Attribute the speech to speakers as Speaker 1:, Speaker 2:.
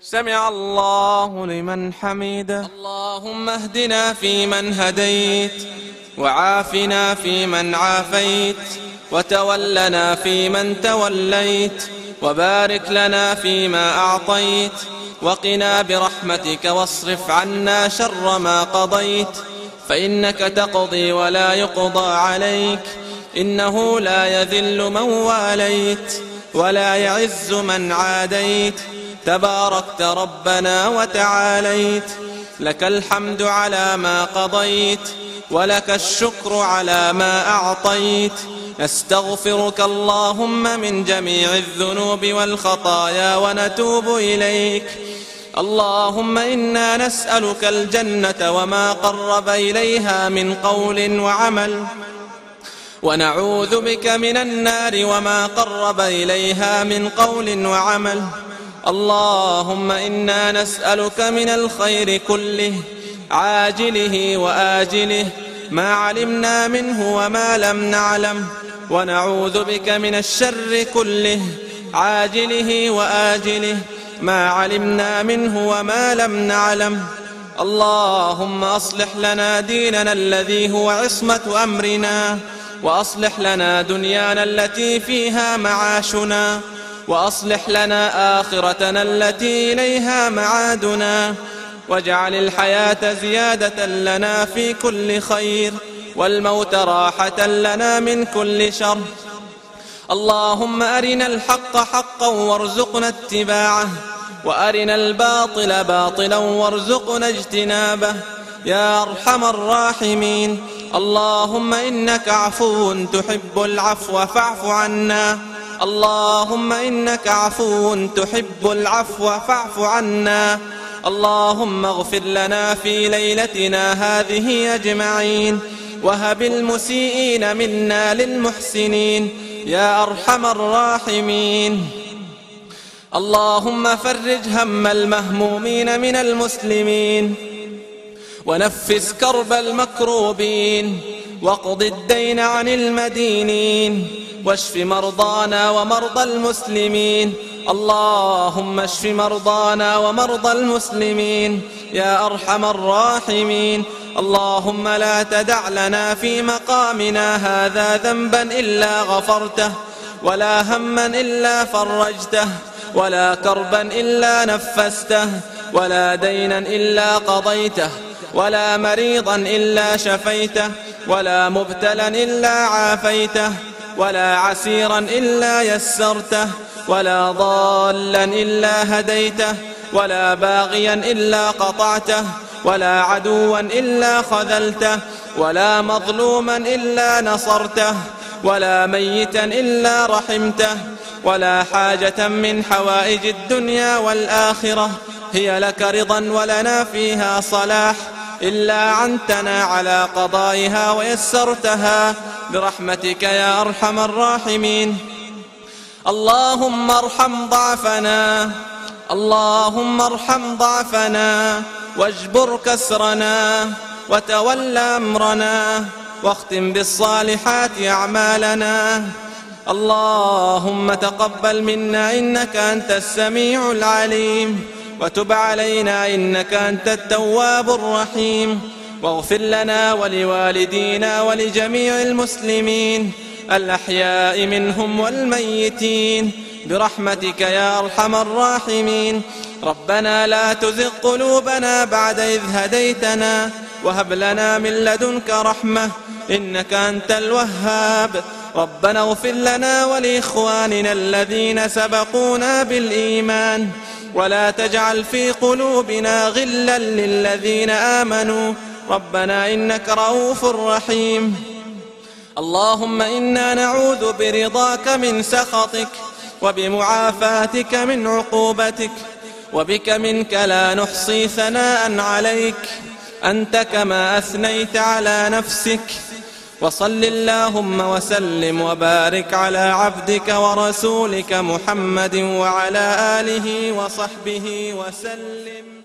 Speaker 1: سمع الله لمن حميده
Speaker 2: اللهم اهدنا فيمن هديت وعافنا فيمن عافيت وتولنا فيمن توليت وبارك لنا فيما أعطيت وقنا برحمتك واصرف عنا شر ما قضيت. فإنك تقضي ولا يقضى عليك إنه لا يذل من واليت ولا يعز من عاديت. تباركت ربنا وتعاليت. لك الحمد على ما قضيت ولك الشكر على ما أعطيت. نستغفرك اللهم من جميع الذنوب والخطايا ونتوب إليك. اللهم إنا نسألك الجنة وما قرب إليها من قول وعمل. ونعوذ بك من النار وما قرب إليها من قول وعمل. اللهم إنا نسألك من الخير كله عاجله وآجله ما علمنا منه وما لم نعلم ونعوذ بك من الشر كله عاجله وآجله ما علمنا منه وما لم نعلم. اللهم أصلح لنا ديننا الذي هو عصمة أمرنا وأصلح لنا دنيانا التي فيها معاشنا. وأصلح لنا آخرتنا التي إليها معادنا واجعل الحياة زيادة لنا في كل خير والموت راحة لنا من كل شر. اللهم أرنا الحق حقا وارزقنا اتباعه وأرنا الباطل باطلا وارزقنا اجتنابه. يا أرحم الراحمين اللهم إنك عفو تحب العفو فاعف عنا. اللهم إنك عفو تحب العفو فاعف عنا. اللهم اغفر لنا في ليلتنا هذه أجمعين. وهب المسيئين منا للمحسنين. يا أرحم الراحمين. اللهم فرج هم المهمومين من المسلمين. ونفس كرب المكروبين. واقض الدين عن المدينين. واشف مرضانا ومرضى المسلمين. اللهم اشف مرضانا ومرضى المسلمين. يا أرحم الراحمين. اللهم لا تدع لنا في مقامنا هذا ذنبا إلا غفرته ولا هما إلا فرجته ولا كربا إلا نفسته ولا دينا إلا قضيته ولا مريضا إلا شفيته ولا مبتلا إلا عافيته. ولا عسيرا إلا يسرته ولا ضالا إلا هديته ولا باغيا إلا قطعته ولا عدوا إلا خذلته ولا مظلوما إلا نصرته ولا ميتا إلا رحمته ولا حاجة من حوائج الدنيا والآخرة هي لك رضا ولنا فيها صلاح إلا عنتنا على قضائها ويسرتها. برحمتك يا أرحم الراحمين. اللهم ارحم ضعفنا. اللهم ارحم ضعفنا. واجبر كسرنا. وتول أمرنا. واختم بالصالحات أعمالنا. اللهم تقبل منا إنك أنت السميع العليم. وتب علينا إنك أنت التواب الرحيم. واغفر لنا ولوالدينا ولجميع المسلمين الأحياء منهم والميتين برحمتك يا أرحم الراحمين ربنا لا تزغ قلوبنا بعد إذ هديتنا وهب لنا من لدنك رحمة إنك أنت الوهاب ربنا اغفر لنا ولإخواننا الذين سبقونا بالإيمان ولا تجعل في قلوبنا غلا للذين آمنوا ربنا إنك رؤوف رحيم. اللهم إنا نعوذ برضاك من سخطك وبمعافاتك من عقوبتك وبك منك لا نحصي ثناء عليك. أنت كما أثنيت على نفسك. وصل اللهم وسلم وبارك على عبدك ورسولك محمد وعلى آله وصحبه وسلم.